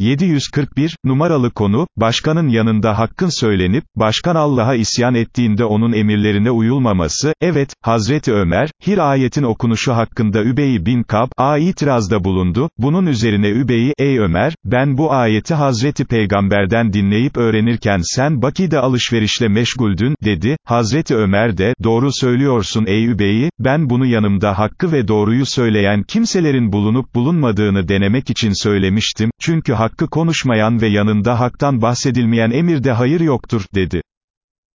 741, numaralı konu, başkanın yanında hakkın söylenip, başkan Allah'a isyan ettiğinde onun emirlerine uyulmaması, evet, Hazreti Ömer, Hir ayetin okunuşu hakkında Übey bin Kab, a itirazda bulundu, bunun üzerine Übey'i, ey Ömer, ben bu ayeti Hazreti Peygamberden dinleyip öğrenirken sen Baki'de alışverişle meşguldün, dedi, Hazreti Ömer de, doğru söylüyorsun ey Übey'i, ben bunu yanımda hakkı ve doğruyu söyleyen kimselerin bulunup bulunmadığını denemek için söylemiştim, çünkü hakkı konuşmayan ve yanında haktan bahsedilmeyen emirde hayır yoktur, dedi.